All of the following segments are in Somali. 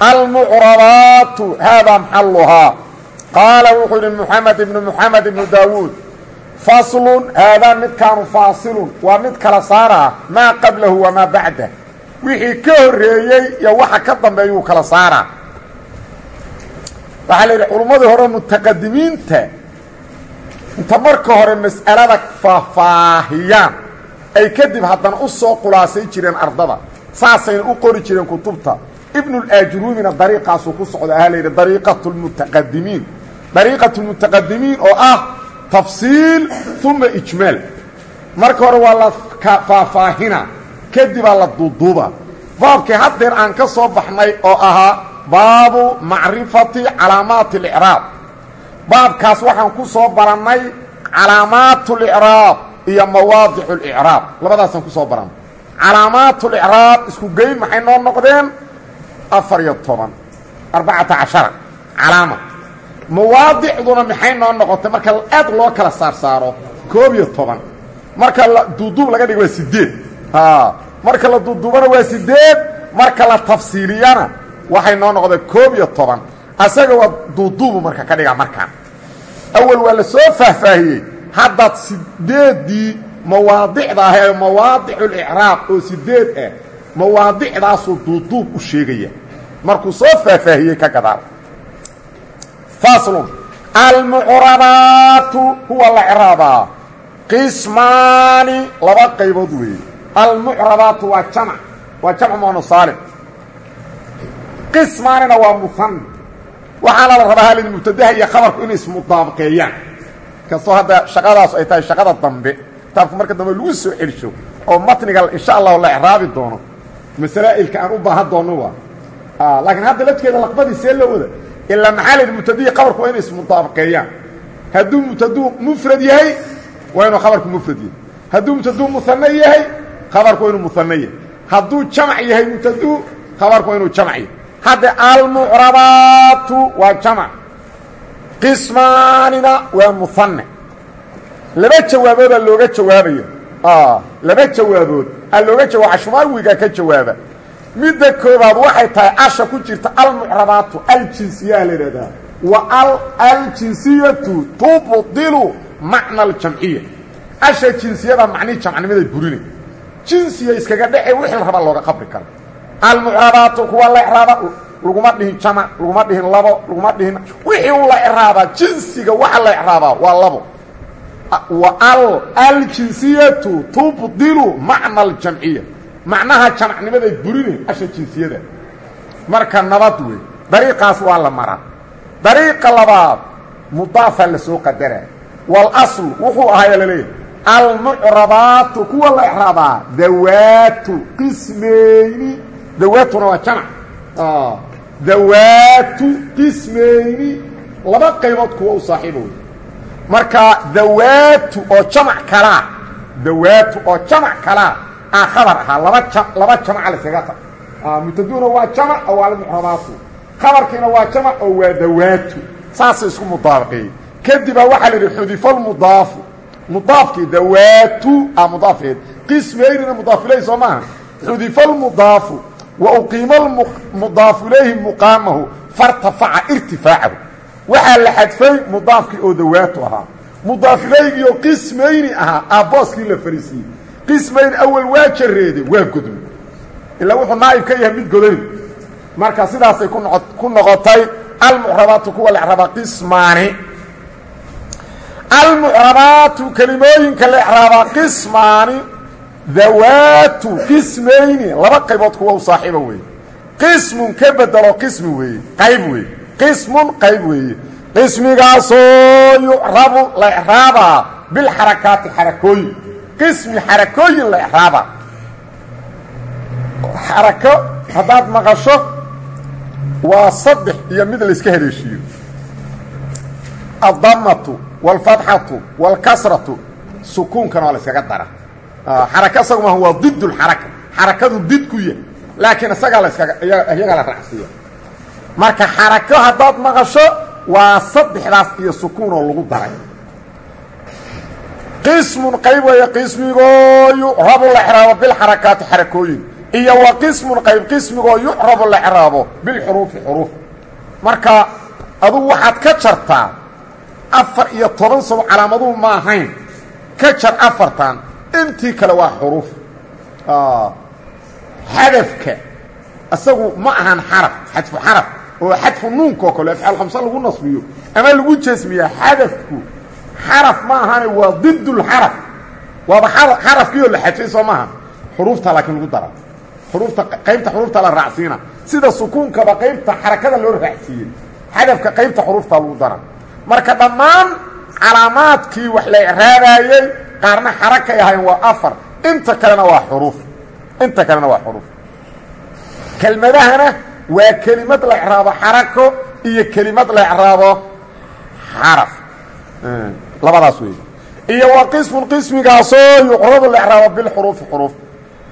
almucrabaatu haadaa maxaluhaa qaala wuxuu yidhi moxamed ibnu moxamed ibnu daawuud faslun haadaa midkaanu faasilun waa mid kala saaraa maa qablahu wamaa bacdah wixii ka horreeyey iyo waxa ka dambeeyuu kala saaraa waxaa la yidhi culummadii hore mutaqadimiinta inta marka hore mas'alada faahfaahiyaan ay kadib haddana u soo khulaasay jireen ardada saasayna u qori jireen kutubta ibnulaajuruumina dariiqaasuu ku socda ahaa layidhi dariiqat lmutaqadimiin dariiqat lmutaqadimiin oo ah tafsiil uma ijmaal marka hore waa la faahfaahina kadibaa la duuduuba baabkii haddeer aan ka soo baxnay oo ahaa baabu macrifati calaamaati اlicraab baabkaas waxaan ku soo barannay calaamaat اlicraab iyo mawaadic اlicraab labadaasaan ku soo barannay calaamaat اlicraab isku geyn maxay noo noqdeen Afar iyo toban. Arbacata cashara. Calaama. Mawaadicduna maxay noo noqotay? Marka aad loo kala saar saaro koob iyo toban. Marka la duuduub laga dhigo waa sideed marka la duuduubana waa sideed marka la tafsiiliyana waxay noo noqdeen koob iyo toban. Asaga waa duuduubu marka ka dhiga markaan awal waa la soo faahfaahiyey. Haddaad sideeddii mawaadicda ah ee mawaadiculicraab oo sideed ah mawaadicdaasuu duuduub u sheegaya markuu soo faahfaahiyey ka gadaal. Faslun almucrabaatu kuwa la craabaa qismaani laba qaybood weeye. Almucrabaatu waa jamc waa jamc monosaalim qismaanina waa muhan waxaana la rabaa halid mubtadaha iyo khabarku inay ismudaabaqeeyaan kastoo hadda shaqadaas ay tahay shaqada dambe. Kitaabku marka dambe lagu soo celsho oo matniga insha allahu la icraabi doono. Masaa'ilka aan u baahan doono waa laakiin hadda lafkeeda laqbadii see loo wada ilaa maxaa la yidhi mubtadihi khabarku waa inay ismudaabaqeeyaan hadduu mubtaduu mufrad yahay waa inuu khabarku mufrad yahay. Hadduu mubtaduu muhane yahay khabarku waa inuu muhane yahay. Hadduu jamac yahay mubtaduu khabarku waa inuu jamac yahay. Hadda almucrabaatu waa jamac. Qismaanina waa muhane laba jawaaboodaa looga jawaabaya laba jawaabood. Aa looga jawaaba ashmaawiga ka jawaaba midda koobaad waxay tahay asha ku jirta almucrabaatu aljinsiyaa la idhahdaa wa aljinsiyatu tubdilu macna aljamciya. Asha jinsiyada macnii jamcnimaday burinay jinsiya iskaga dhece wixii la rabaa looga qabri karo. Almucrabaatu kuwa la icraaba laguma dhihin jamac laguma dhihin labo laguma dhihin wixii u la icraabaa jinsiga waxa la icraabaa waa labo. Wa aljinsiyatu tubdilu macna aljamciya macnaha jamacnimaday burine asha jinsiyada. Marka nabad wey dariiqaas waa la maraa. Dariiqa labaad mudaafaa la soo qadaraa walaslu wuxuu ahaaya la leeyahay almucrabaatu kuwa la icraabaa dawaatu qismayni. Dawaatuna waa jamac. Dawaatu qismayni. Laba qaybood kuwa u saaxiiba marka dawaatu oo jamac kalaa dawaatu oo jamac kalaa aa khabar. Ahaa laba laba jamaca laskaga ta. Mubtaduna waa jamac oo waa almucrabaatu khabarkiina waa jamac oo waa dawaatu. Saasay isku mudaabaqeeyey kadibaa waxaa la yidhi xudifa lmudaafu mudaafkii dawaatu a mudaafaheed qismaynina mudaaf ilayhi soo maaha. Xudifa lmudaafu wa uqiima mudaafu ilayhi muqaamahu. Fartafaca irtifaacahu. Waxaa la xadfay mudaafkii oo dawaatu ahaa. Mudaaf ilaygiioo qismayni ahaa aabbooskii la fariisiiyey qismayn awal waa jareede waa godmay ilaa wuxuu naa'ib ka yahay mid godani marka sidaasay ku noqotay almucrabaatu kuwa la icraabaa qismaani. Almucrabaatu kelimooyinka la icraabaa qismaani dawaatu qismayni laba qaybood kuwa u saaxiiba weeye qismun ka bedelo qismi weeye qayb weeye qismun qayb weeye qismigaasoo yucrabu la icraabaa bilxarakaati xarakooyin qismi xarakooyin la icraaba xarako haddaad maqasho waa saddex iyo mid layska haleeshiiyo addamatu wاlfatxatu wاlkasratu sukuunkana waa la yskaga dara xaraka isagu maaha waa did اlxaraka xarakadu did ku ya laakiin isagaa la skaga iyagaa la raacsiiya marka xarako haddaad maqasho waa saddexdaas iyo sukuun oo lagu daray qismun qayb weeye qismigoo yucrabu la xraabo bilxarakaati xarakooyin. Iyo wa qismun qayb qismigoo yucrabu la xraabo bilxuruufi xuruuf. Marka adugu waxaad ka jartaa afar iyo toban sow calaamaduhu ma ahayn. Ka jar afartan intii kale waa xuruuf. Xadafka isagu ma ahan xaraf xadfu xaraf oo xadfu nuunka oo kale afcaal lagu nasbiyo ama lagu jasmiya xadafku xaraf ma ahane waa didulxaraf waaba xarafkiioo la xadfay soo maaha. Xuruufta laakiin lagu dara xuruufta qaybta xuruufta la raacsiina. Sida sukuunkaba qaybta xarakada loo raacsiiyey. Xadafka qaybta xuruufta lagu dara marka dhammaan calaamaadkii wax la icraabayey qaarna xarakay ahayn waa afar. Inta kalena waa xuruuf. Inta kalena waa xuruuf. Kelmadahana waa kelimad la icraabo xarako iyo kelimad la icraabo xaraf labadaas wey iyo wa qismun qismigaasoo yucrabu lraaba bilxuruufi xuruuf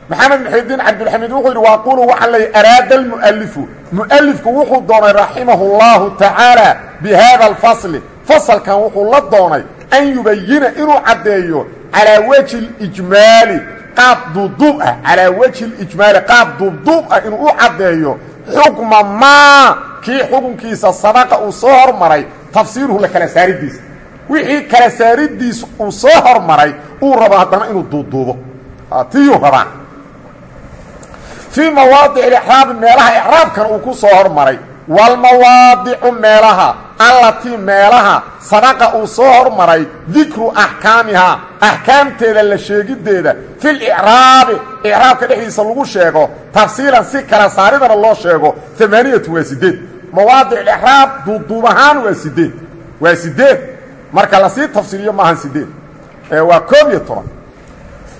maxamed muxidiin cabdulxamiid wuxuu yidhi waa qulu waxa lay araada almu'alifu mu'alifku wuxuu doonay raximahu اllaahu tacaala bi fasl alfasli. Fasalkan wuxuu la doonay an yubayina inuu caddeeyo calaa weji ijmaali qaab duubduub ah calaa weji اlijmaali qaab duubduub ah inuu u caddeeyo xukma maa kii xukunkiisa sabaqa uu soo hormaray tafsiiruhu la kala saaridiisa wixii kala saaridiisa uu soo hormaray uu rabo haddana inuu duuduubo. Tiyuu rabaa. Fii mawaadic icraabi meelaha icraabkana uu ku soo hormaray. Walmawaadicu meelaha allatii meelaha sabaqa uu soo hormaray dikru axkaamihaa axkaamteeda la sheegiddeeda. Filicraabi icraabka dhexdiisa lagu sheego tafsiilan si kala saaridana loo sheego amaaniyatu waa sideed. Mawaadic icraab duuduub ahaan waa sideed. Waa sideed marka lasii tafsiiliyo maahan sideed waa koob iyo toban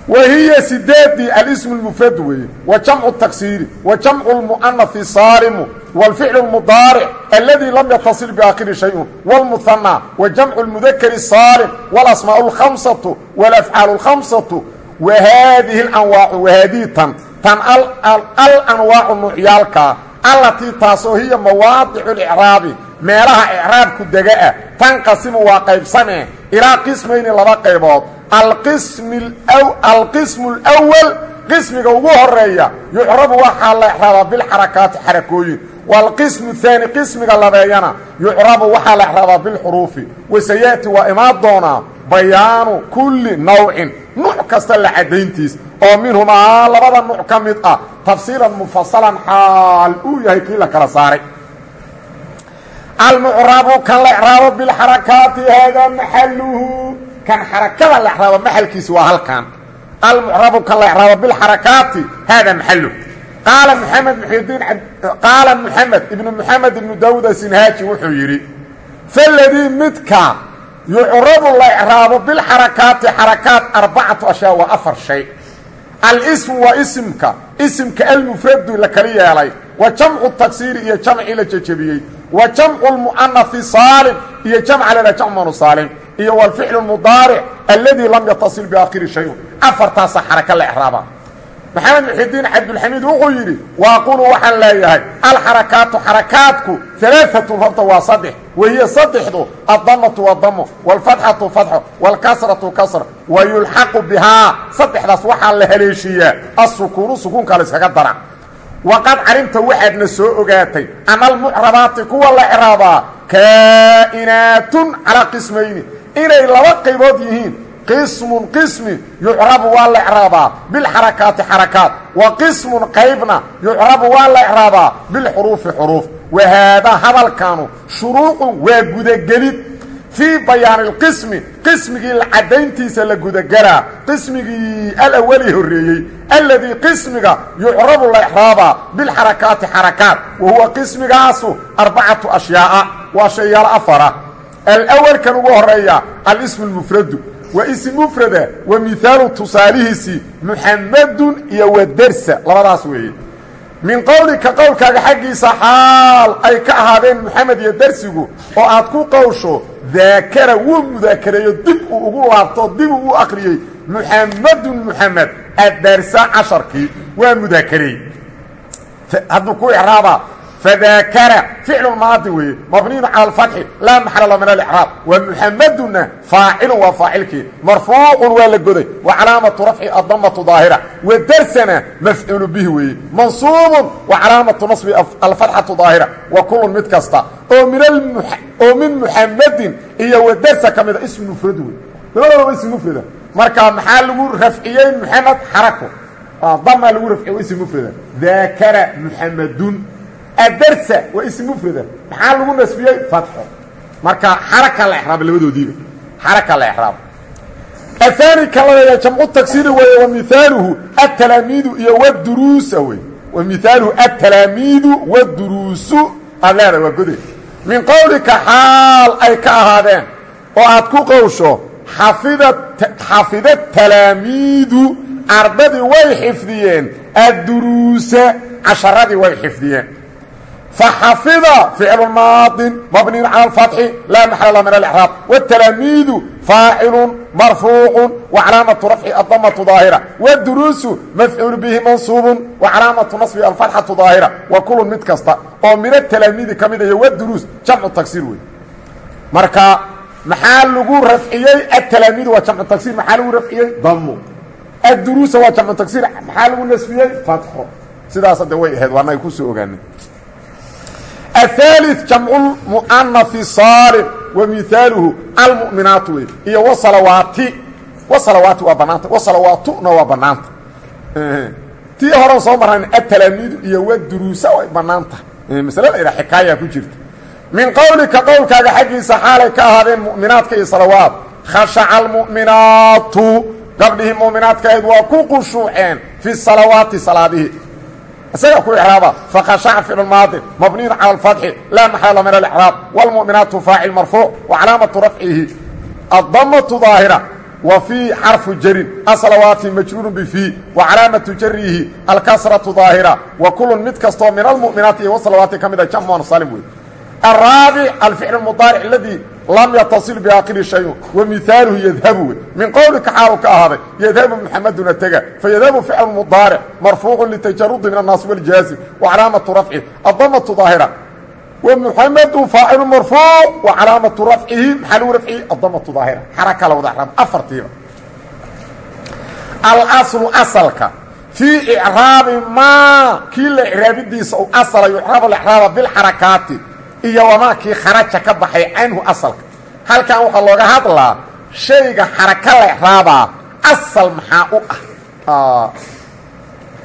wahiya sideedii alismu lmufrad weeye wa jamcu taksiiri wa jamcu lmu'anafi saalimu wاlficlu اlmudaaric aladii lam yataصil biaakhiri shayun wاlmuhanaa wa jamcu اlmudakari saalim wاlasmaaء اlkhamsatu wاlafcaalu اlkhamsatu wa haadihi اlanwaacu wahaadihi tan tan alanwaacu nuucyaalkaa allatii taasoo hiya mawaadicu اlicraabi meelaha ecraabku degaah tanqasimu waa qaybsame. Ilaa qismayni laba qaybood. Alqismu اlwal qismiga ugu horreeya yucrabu waxaa la exraabaa bilxarakaati xarakooyin. Waalqismu aani qismiga labeeyana yucrabu waxaa la exraabaa bilxuruufi. Wasayaati waa imaan doonaa bayaanu kulli nawcin. Nuuc kasta la caddayntiis oo minhumaa labada nuuc ka mid ah. Tafsiilan mufasalan xaal uu yahay kii la kala saaray almucrabu kan la icraabo bilxarakaati haadaa maxaluhu kan xarakada la icraabo maxalkiisi waa halkan. Almucrabu kan la icraabo bilxarakaati haadaa maxaluhu qaala maxamed muxidiin qaala moxamed ibnu moxamed ibnu daawuud asinhaaji wuxuu yidhi faladii midka yucrabu la icraabo bilxarakaati xarakaat arbacatu ashyaa waa afar shay alismu waa isimka. Isimka almufradu la kala yeelay. Wa jamcu taksiiri iyo jamcii la jejebiyey wa jamcu lmu'anafi saalim iyo jamca lena jamcmanu saalim iyo wlficlu mudaaric alladii lam yatasil biaakhiri shayun. Afartaasa xaraka la icraaba maxamed muxidiin cabdulxamiid wuxuu yidhi waaqulu waxaan leeyahay alxarakaatu xarakaatku alaaatun horta waa saddex wahiya saddexdu addamatu waa damo wاlfatxatu fatxo wاlkasratu kasra wa yulxaqu bihaa. Saddexdaas waxaa la haleeshiiyaa asukuunu sukuunkaa la iskaga dara. Waqad calimta waxaadna soo ogaatay ana almucrabaati kuwa la craabaa kaa'inaatun calaa qismayni inay laba qaybood yihiin qismun qismi yucrabu waa la ecraabaa bilxarakaati xarakaat. Wa qismun qaybna yucrabu waa la ecraabaa bilxuruufi xuruuf. Wahaadaa hadalkaanu shuruucun waa gudagelid. Fii bayaani اlqismi qismigii caddayntiisa la gudagalaa. Qismigii alawali horreeyey. Alladii qismiga yucrabu la ecraabaa bilxarakaati xarakaat. Wa huwa qismigaasu arbacatu ashyaaa. Waa shayaalo afara. Alawalkan ugu horreeya alismu اlmufradu waa ism mufrada wa mihaalu tusaalihiisii muxamadun iyo wadersa labadaas weeye. Min qowlika qowlkaaga xaggiisa xaal ay ka ahaadeen moxamed iyo darsigu oo aad ku qowsho daakara wuu mudaakareeyo dib uu ugu laabto dib uu u akhriyey muxamadun muxamed addarsa casharkii waa mudaakareey. Hadduu ku icraabaa fadaakara ficlu maadi weeye mabniyun cala alfatxi laa maxala la min alicraab wa muxamaduna faacilun waa faacilkii marfuucun waa la goday wa calaamatu rafci adamatu daahira wa darsana mafcuulu bihi weeye calaamatu nasbi alfatxatu daahira wa kulun mid kasta oo min muxamadin iyo wa darsa ka mida ismu mufrad wey labadaba ism mufrada marka maxaa lagu rafciyey muxamed xarako damaa lagu rafciye waa ism mufrada daakara muxamadun adarsa waa ism mufrada maxaa lagu nasbiyey? Fatxo. Marka xaraka la exraaba labadoodiiba. Xaraka la exraaba ahaani ka labeeya jamcu tagsiri weeye wa mihaaluhu atalaamiidu iyo wduruusa wey wa mihaaluhu atalaamiidu wduruusu aad leeda waa gode min qowlika xaal ay ka ahaadeen oo aad maadin mabniyin cala alfatxi laa maxala min alexraab wاtalaamiidu faacilun marfuucu wa calaamatu rafci adamatu daahira wduruusu mafcuulu bihi mansuubun wa calaamatu nasbi alfatxatu daahira wa kulun mid kasta oo min atalaamiidi ka mid jamcu tagsiir wey marka maxaa lagu rafciyey atalaamiidu waa jamcu tagsiir maxaa lagu rafciyey damu adduruusa waa jamcu tagsiir maxaa lagu nasbiyey fatxo sidaas hadde way ahayd waana ay ku soo ogaanay الثالث جمع المؤنث صالم ومثاله المؤمنات wey iyo وصلawaati وصلawaati waa banaanta وصلawaatuna waa banaanta tii horan soo marran التلاamiidu iyo wduruusa way banaanta masle la ydha xikaaya ku jirta min qowlika qowlkaaga xaggiisa xaalay ka ahaadeen muؤminaadka iyo salawaat khashaca الmuؤminaatu gabdhihii muؤminaadkaeed waa ku qushuuceen في salawaati salaadihii isaga ku iraaba faqashaca ficlu maadi mabniyun cala alfatxi laa maxaala min alcraab wlmu'minaatu faacil marfuuc wa calaamatu rafcihi. Addamatu daahira wa fii xarfu jarin aslawaati majruurun bifii wa calaamatu jarihi alkasratu daahira wa kulun mid kastoo min almu'minaati iyo wasalawaati ka mida ah, jamon salim wey araabic alficlu mudaaric aladii lam yataصil biakiri shayu wamihaaluhu yadhabu min qowlika xaalu ka ahaaday yadhabu muxamaduna tega. Fayadhabu ficlu mudaaric marfuucu litajarudi min annaasi wاljaazim wacalaamatu rafci adamatu daahira. Wmuxamadu faacilu marfuuc wa calaamatu rafcihi maxaa lagu rafcihi adamatu daahira. Xaraka la wada raab afartiiba. Alaslu asalka fii icraabi maa kii la icraabidiisa u asalayo icraab alraaba bilxarakaati iyo wamaakii kharaja ka baxay canhu asalka. Halkan waxaa looga hadlaa shayga xaraka la ecraabaa asal maxaa u ah?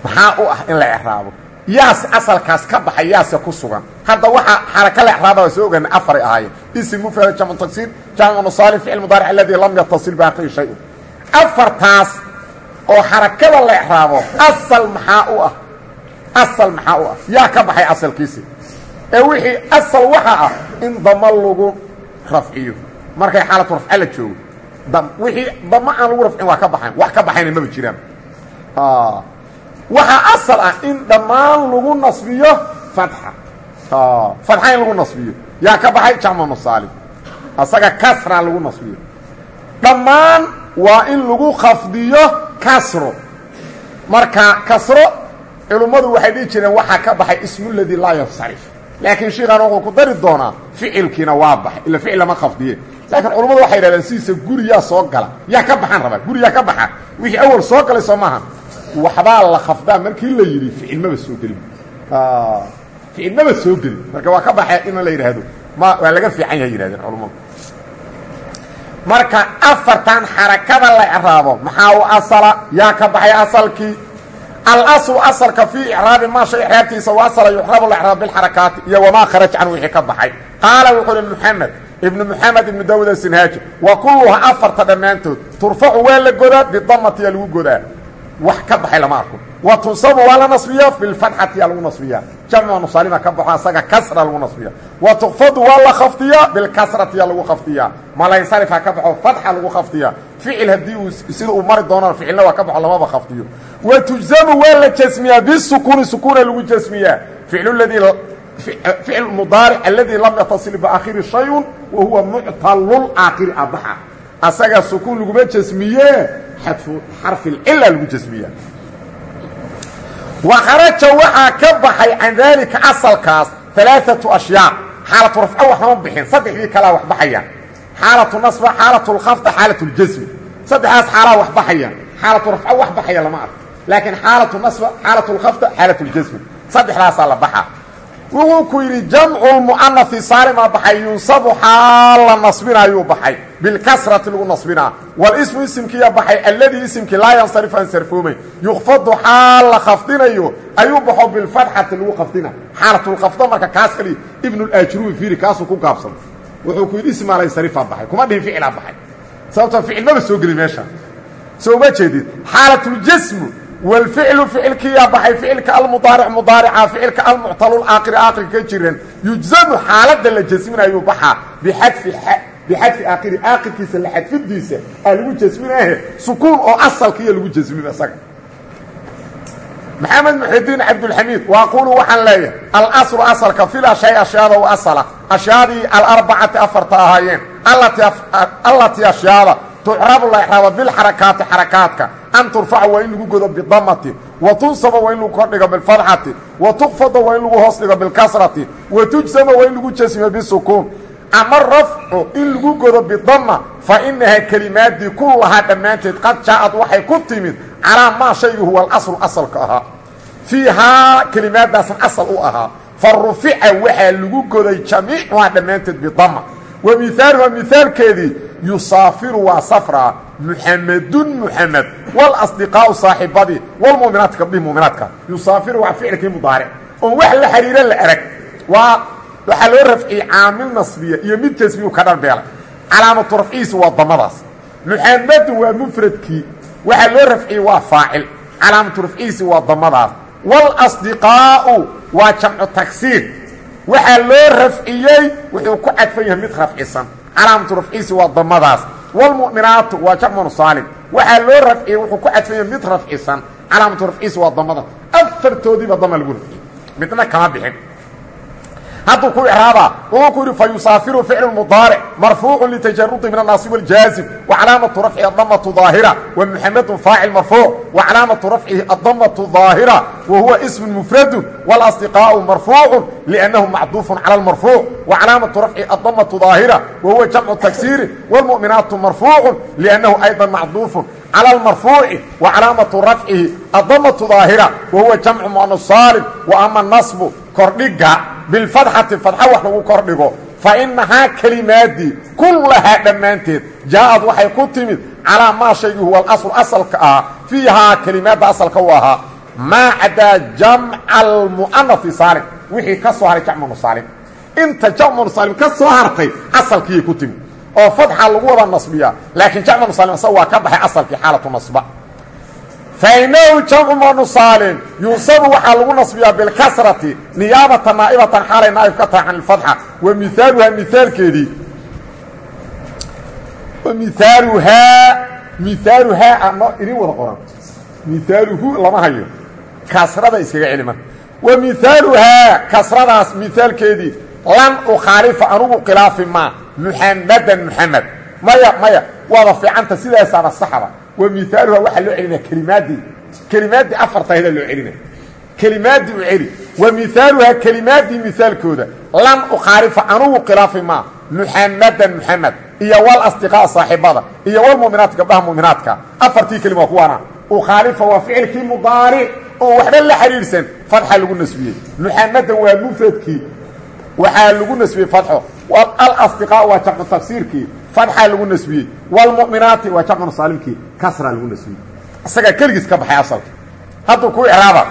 Maxaa u ah in la ecraabo yaase asalkaas ka baxay yaase ku sugan. Hadda waxaa xaraka la ecraaba waa soo ogaana afaray ahaayeen. Ism mufrad jamcu tagsiir jamcu nusaalin ficil mudaaric aladii lam yatasil baaqii shay-un. Afartaas oo xarakada la ecraabo asal maxaa u ah? Asal maxaa u ah? Yaa ka baxay asalkiisi ee wixii asal waxa ah in dama lagu rafciyo. Markay xaalatu rafca la joogo wixii dama aan lagu rafcin waa ka baxayn wax ka baxayna maba jiraan. Waxaa asal ah in dhammaan lagu nasbiyo fatxa. Fatxa in lagu nasbiyo. Yaa ka baxay jamcu musaalim asaga kasra lagu nasbiyo. Dhammaan waa in lagu khafdiyo kasro. Marka kasro culummadu waxay dhihi jireen waxaa ka baxay ismu ladii laa yansarif laakiin shiikan wuxuu ku dari doonaa ficilkiina waa baxay ila ficil lama khafdiye laakiin culammadu waxay yidhahdeen sidiisa guriyaa soo gala yaa ka baxaan rabaa guriyaa ka baxa wixii awal soo galay soo maaha. Waxbaa la khafdaa markii la yidhi ficil maba soo gelin. Ficil maba soo gelin. Marka waa ka baxee in la yidhaahdo. Ma waa laga fiican yahay yihahdeen culammadu marka afartan xarakada la ecraabo maxaa u alaslu asalka fii icraabi maa shay icraabtiisa wa asala yucrabu licraab bilxarakaati iyo wamaa kharaj can wixii ka baxay. Qaala wuxuu uhi moxamed ibnu moxamed ibnu dawud asinhaaji wa kulluhaa afarta dhammaantood turfacu waa la godaa bidamatiya lagu godaa. Wax ka baxay lama arko wa tunsabu waa la nasbiya bilfatxatiya lagu nasbiya. Jamcu nusaalima ka baxo asaga kasra lagu nasbiya. Wa tukfadu waa la khafdiya bilkasratiya lagu khafdiya malansarifa ka baxo fatxa lagu khafdiya ficil haddii uu sida uu mari doonana ficilna waa ka baxo lamaba khafdiyo wa tujzamu waa la jasmiyaa bisukuuni sukuuna lagu jasmiyaa ficlu ladii ficl mudaaric aladi lam yatasil biaakhiri shayun wa huwa muctalul aakhiri abaxa asaga sukuun laguma jasmiye xadfu xarfi lcila lagu jasmiya wa kharaja waxaa ka baxay can daalika asalkaas alaaatu ashyaa xaalatu rafco waxama bixin saddexdii kalaa wax baxayaan xaalatu nasba xaalatu lkhafda xaalatu ljasmi saddexdaas xaalaa wax baxayaan xaalatu rafco wax baxaya lama arko laakiin xaalatu nasba xaalatu lkhafda xaalatu ljasmi saddexdaasaa la baxa wuxuu ku yidhi jamcu lmu'anafi saalimaa baxay yunsabu xaal la nasbinayuu baxay. Bilkasrati lagu nasbinaa walismu isimkiiya baxay alladii isimkii laa yansarif aan sarfoomay. Yukfadu xaal la khafdinayo ayuu baxo bilfatxati lagu khafdina. Xaalatulkhafdo marka kaas kali ibnulajrubi fiiri kaasuu ku gaabsada wuxuu ku yidhi ismaa lansarifaa baxay kuma dhihin ficilaa baxay. Sababtoo ficil maba soo geli meesha. Soo ma jeedid xaalatljasmu wlficlu ficilkiiyaa baxay ficilka almudaaric mudaarica ficilka almuctalu aakiri aakiri ka jiran yujzamu xaaladda la jasminayuu baxaa bixadfi bixadfi aakiri aakirkiisa la xadfidiisa aa lagu jasminahe sukuun oo asalkiiya lagu jasmin isaga maxamed muxidiin cabdulxamiid waaqulu waxaan leeyahay alaslu asalka fil ashay ashyaada u asala ashyaadii alarbacati afarta ahaayeen allatii ashyaada tucrabu la ixraaba bilxarakaati xarakaadka an turfaca waa in lagu godo bidamati wa tunsaba waa in lagu kordhigo bilfadxati wa tukfada waa in lagu hoos dhigo bilkasrati wa tujsama waa in lagu jasmiyo bisukuun. Ama rafcu in lagu godo bidama fa inahaa kelimaadii kullahaa dhammaanteed qad jaa-ad waxay ku timid calaa maa shayga huwa alaslu asalka ahaa. Fiihaa kelimaadaasan asal u ahaa. Fa waxaa lagu goday jamiicuhaa dhammaanteed bidama wa mihaaluha mihaalkeedii yusaafiru waa safraa muxamedun muxamed walasdiqaau saaxibadii walmuminaati gabdhihi muminaadka yusaafiru waa ficilkii mudaaric. Oon wax la xiriira la arag. Waa waxaa loo rafciyey caamil nasbiya iyo mid jasmiyu ka dharbeelay calaamatu rafcihiisi waa damadaas. Muxamedun waa mufradkii. Waxaa loo rafciyey waa faacil. Calaamatu rafcihiisi waa damadaas. Walasdiqaau waa jamcu tagsiir waxaa loo rafciyey wuxuu ku cadfan yahay mid rafcisan. Calaamatu rafcihiisi waa damadaas. Wlmu'minaatu waa jamcun saalim. Waxaa loo rafciyey wuxuu ku cadfan yahay mid rafcisan. Calaamatu rafcihiisi waa damada. Afartoodiiba dama lagu rafciyey. Midna kama bixin hadduu ku icraaba wuxuu ku yidhi fa yusaafiru ficlu mudaaric marfuucu litajarudi min annaasib waljaazim wa calaamatu rafcihi adamatu daahira wa muxamedun faacil marfuuc wa calaamatu rafcihi adamatu daahira wa huwa ismun mufradun walasdiqaa'u marfuucu liannahu macduufun cala almarfuuc wa calaamatu rafcihi adamatu daahira wa huwa jamcu tagsiiri wاlmu'minaatu marfuucu liannahu aydan macduufun cala lmarfuuci wacalaamatu rafcihi adamatu daahira wa huwa jamcu mu'anas saalim wa ama nasbu kordhiga bilfadxati fadxa wax lagu kordhigo fa inahaa kelimaadii kullahaa dhammaanteed jaa-ad waxay ku timid calaa maa shaygii huwa alasl asalka ah fiihaa kelimaadda asalka u ahaa maa cadaa jamca almu'anafi saalim wixii ka soo haray jamcu saalim inta jamcu saalim ka soo hartay asalkiiyay ku timid oo fadxa lagu wada nasbiyaa. Laakiin jamcu saalim isaga waa ka baxay asalkii xaalatu nasba. Fainahu jamcu manusaalin yunsabu waxaa lagu nasbiyaa bilkasrati niyaabata naa'ibatan xaalay naa'ib ka tahay can ilfatxa wa miaaluhaa miaalkeedii miaaluhaa miaaluhaa ano idin wada qoran. Miaaluhu lama hayo. Kasrada iskaga celi marka wa miaaluhaa kasradaas miaalkeedii lan ukhaalifa anugu khilaafi maa muxamadan muxamed maya maya. Waaba fiicanta sidaasaaba saxaba. Wa miaaluha waxaa loo celinaya kelimaaddii kelimaaddii afartayda loo celinaya kelimaaddii u celi. Wa miaaluhaa kelimaaddii mihaalkooda lan ukhaalifa anugu khilaafi maa muxamadan muxamed iyo walasdiqaa saaxibada iyo walmuminaati gabdhaha muminaadka afartii kelima waa kuwaana. Ukhaalifa waa ficilkii mudaaric. Oo waxba la xidhiidhsan fadxa lagu nasbiyey. Muxamadan waa mufradkii waxaa lagu nasbiyey fadxo alasdiqaa waa jaqu tafsiirkii fadxaa lagu nasbiyey waalmu'minaati waa jaqun saalimkii kasraa lagu nasbiyey isagaa keligiis ka baxay asalka hadduu ku icraaba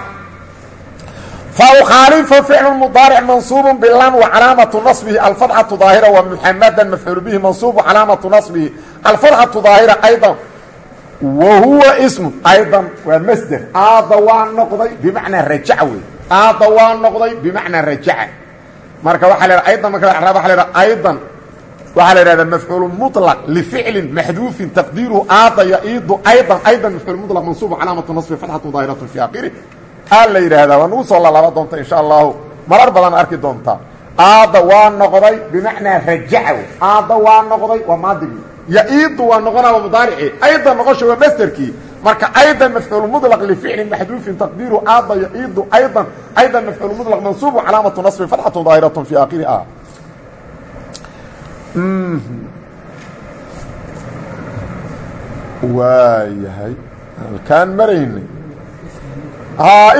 fa ukhaalifa ficlu mudaaric mansuubun bilam wa calaamatu naصbihi alfadxatu daahira wa muxamadan mafcuul bihi mansuubu calaamatu naصbihi alfadxatu daahira aydan wa huwa ismu aydan waa masder aada waa noqday bimacnaa rajaca wey aada waa noqday bimacnaa rajaca marka waa la aydan marka la waa aydan. Waxaa la idhahdaa mafcuulu muطlaq lificlin maxduufin taqdiiruhu aada yaciidu aydan aydan mafcuul mulaq mansuubun calaamatu nasbi fatxatu daahiratun fii aakhirih aa la yidhaahdaa waa nagu soo doonta insha allahu. Marar badan arki doontaa aada waa noqday bimacnaa rajaca aada waa noqday waa maadigii yaciidu waa noqonaa mudaarici. Aydan noqosha waa masderkii marka aydan mafcuul muطlq lficlin maxduufin taqdiiruhu aada yaiidu aydan aydan mafcuul muطlq mansuubu calaamatu naصbi fatxatu daahiratu fi akhiri a waayahay halkaan maraynay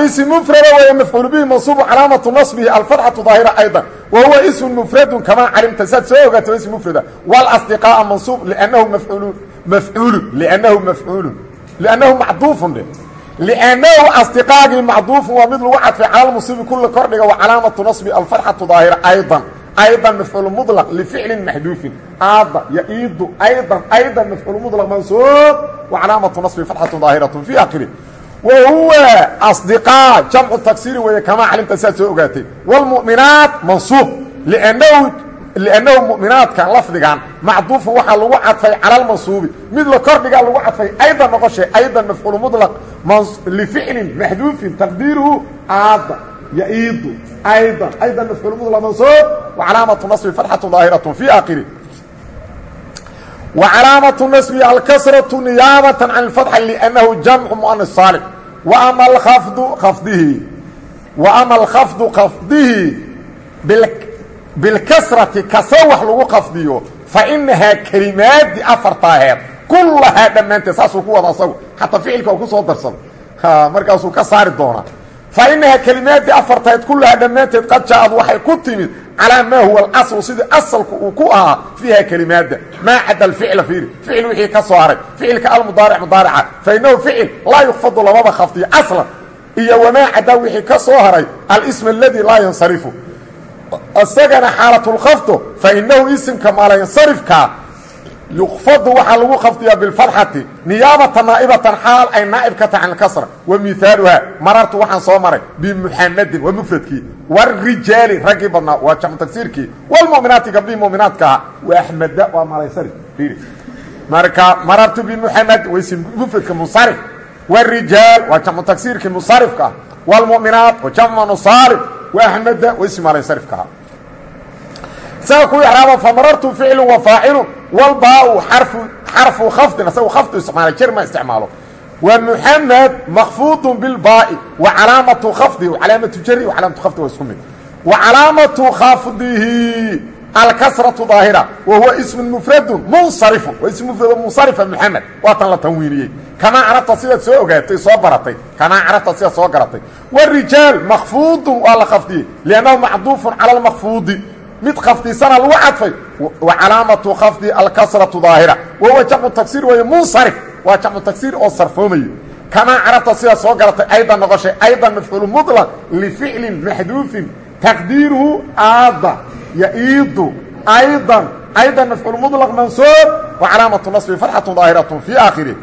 ism mfrada wey mafcuul bihi mansuubu calaamatu naصbihi alfatxatu daahira ayضa wa huwa ism mfradu kamaa calimta saad soo ogaato ism mfrada wاlasdiqaaءa mansuub lnahu mafcuul mafcuulu lnahu mafcuulu lnahu macduufun dhe lnahu asdiqaagii macduufun waa mid lagu cadfay cala musiibi kula kordhiga wa calaamatu naصbi alfatxatu daahira ayضa ayضا mafcuul mطlq lficli maxduufin aada yaiidu ayضا ayضا mafcuul mطlq mansuub wa calaamatu naصbi fatxatu daahiraة fi akhiri wa huwa asdiqaa jamcu tagsiri weeye kamaa calimta siaad soo ogaatay wاlmuؤminaat mansuub lnnahu liannahu mu'minaadka lafdigan macduufun waxaa lagu cadfay cala lmansuubi mid la kordhigaa lagu cadfay aydan noqoshe aydan mafcuul muطlq lificlin maxduufin taqdiiruhu aada yaiidu ayضا ayضا mafcuul mطlq mansuub وcalaamaةu naصbi fatxaة daahiraة fi akhiri وcalaamaةu naصbi alkasraةu niyaabaة can اfatxa lأnnahu jamcu muanas saalim وama alkafdu kafdihi وama alkhafdu kafdihi bilkasrati kasa wax lagu kafdiyo fainahaa kelimaadi afartaaheed kulahaa dhammaanteed saasuu ku wada asagu xataa ficilka oo ku soo darsada markaasuu ka saari doonaa fainahaa kelimaadii afartaheed kulahaa dhammaanteed qad jaaad waxay ku timid calaa maa huwa alaslu sidii asalku uu ku ahaa fiiha kelimaadda maa cadda alficla fiiri ficil wixii ka soo haray ficilka almudaaric mudaarica fainahu ficil laa yukfadu lamaba khafdiyo aslan iyo wamaa caddaa wixii ka soo haray alism aladii laa yansarifu isagana xaalatulkhafdo fainahu isimka maalayansarifkaa yukfadu waxaa lagu khafdiyaa bilfatxati niyaabata naa'ibatan xaal ay naa'ib ka tahay alkasra wa mihaaluhaa marartu waxaan soo maray bimuxamadin waa mufradkii warijaali raggii badnaa waa jamcu tagsiirkii wlmuminaati gabdhihii muminaadkaha wa axmeda waa malaysari ir marka marartu bimuxamed waysi mufradka munsarif warijaal waa jamcu tagsiirkii munsarifka ah wlmuminaat wa jamcu nusaalib wa axmeda waysi malaysarifkaha saa ku iraaba famarartu ficlu wa faacilu walbaau xarfu khafdin asagu khafdu isticmaalay jer ma isticmaalo. Wa muxamed makfuudu bilbaai wa calaamatu khafdihi calaamatu jari calaamatu khafdi waa isku mid. Wa calaamatu khafdihi alkasratu daahira wa huwa ismu mufradu munsarifu waa ism mufrad munsarifa muxamed waa tan la tanwiiniyey. Kamaa carabta sidaad soo ogaatay soo baratay. Kamaa carabta sidaad soo garatay. Warijaal makfuudun waa la khafdiyey liannahu macduufun cala lmakfuudi mid khafdisana lagu cadfay wacalaamatu khafdi alkasratu daahira wahuwa jamcu tagsiir weeye munsarif waa jamcu tagsiir oo sarfoomayo. Kamaa carabta sidaa soo garatay aydan noqoshay aydan mafcuulu muطlaq lificlin maxduufin taqdiiruhu aada yaiidu aydan aydan mafcuul muطlaq mansuub wa calaamatu nasbi farxatu daahiratun fii aakhiri.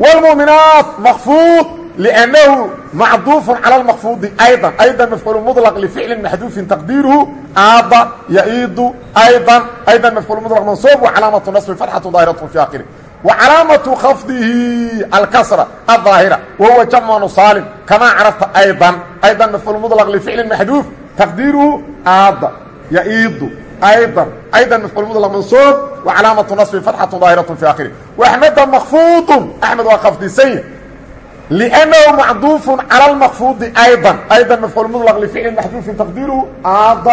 Wlmuminaat makfuud لأنه معdوف على المkفوض أيضا أيضا مفعول مطلق لفعل محdوف تقديره aad يئd أيضا أيضا مفعول مطلق منصوب وعلاaمة نصب فتحة ظاهرة في آخره وعلاaمة خفضه الكسرة الظاهرة وهو جمع نصالم كما عرفت أيضا أيضا مفعول مطلق لفعل محdوف تقديره aad يئd أيضا أيضا مفعول مطلق منصوب وعلاaمة نصب فتحة ظاهرة في آخره وأحمد مkفوض أحمد waa khفdisany لأنه معdوف على المkفوض أيضا أيضا مفعول مطلق لفعل محdوف تقديره aad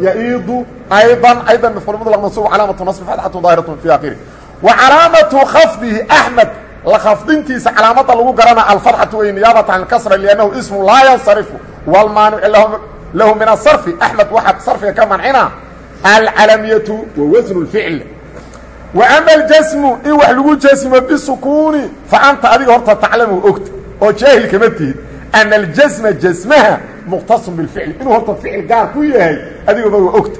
يئd أيضا أيضا مفعول مطلق منصوب علامة نصب فتحة ظاهرة في آخره وعلاaمة خفضه أحمد لkفdintiisa calaamada lagu garana الفرحة wey نياaبة عن الكسر لأنه اسم لاa ينصرف والmاaنع له من الصرف أحمد waxa صرفiga ka maنcina العلمية ووزن الفعل وأما الجسم in wax lagu jasmo bsukuni faأnta adiga horta taclamu ogta oo jaahil kama tihid ana aljasma jasmaha muqtasun bilficli inuu horta ficil gaar ku yahay adigooba waa ogta.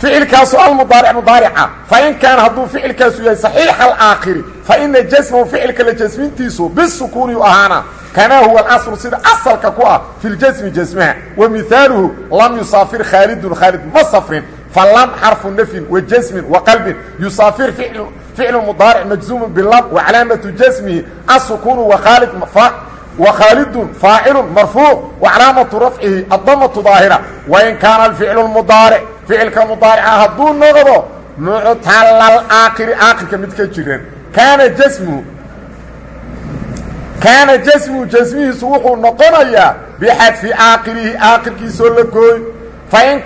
Ficilkaasu almudaaric mudaarica. Fain kaana hadduu ficilkaasu yahay saxiixa alaakhiri faina jasmahu ficilka la jasmintiisu bisukuuni u ahaana. Kamaa huwa alaslu sida asalka ku ah fi ljasmi jasmaha wa mihaaluhu lam yusaafir khaalidun khaalid ma safrin falam xarfu nafyin wa jasmin wa qalbin yusaafir ficlu mudaaric majzuumu bilam wa calaamatu jasmihi asukuunu wakaalid وkhاaلد فاaعل مرفوuع وعلاaمaة رفعihi الضمة ظاahiرة وإن كاaن الفعل المضاaرع فicilka مضاaرca haduu noqdo مctل اaakر aakirka mid ka jiran kaana jسمhu kaana jسمhu jasmihiisu wuxuu noqonayaa بxadفi aakirihi aakirkiisoo la gooy in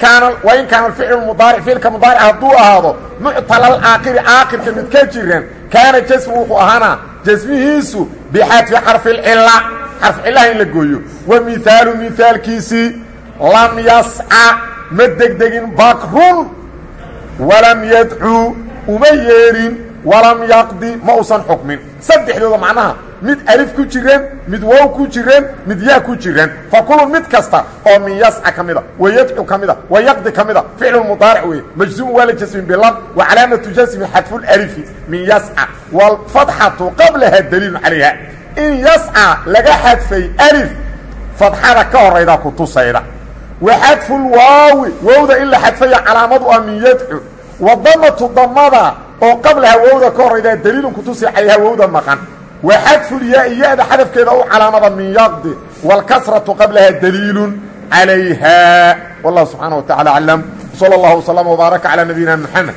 kaana ficlu mudaaric ficilka mudaaric hadduu ahaado muctalal caaqiri caaqirka mid ka jiran kaana jasmu wuxuu ahaana jasmihiisu bixadfi xarficila xarf cilaha in la gooyo wa mihaalu mihaalkiisii lam yasca ma degdegin bakrun walam yadcuu uma yeedhin walam yaqdi ma usan xukmin saddexdooda macnaha mid alif ku jireen mid wow ku jireen mid yaa ku jireen. Fa kulun mid kasta oo min yasca ka mida wa yadcu ka wa yaqdi ka mida. Ficlu mudaaric weeye. Majzuum waa la jasmin bilam wa calaamatu jasmi xadfulalifi min yasca waalfatxatu qablaha daliilun calayha. In yasca laga xadfay alif fadxada ka horaydaa ku tusayda. Wa xadfulwaawi wowda in la xadfaya calaamadu ah min yadcu wa damatu damada oo qablaha wowda ka horaydaa daliilun kutusay calayha wowda maqan wa xadfulyaai ya-da xadafkeeda u calaamada min yaqdi wاlkasratu qablaha daliilun calayha wallahu subxaana wa tacala aclam salى اllahu وslama وbaaraka calى nabiyina mxamed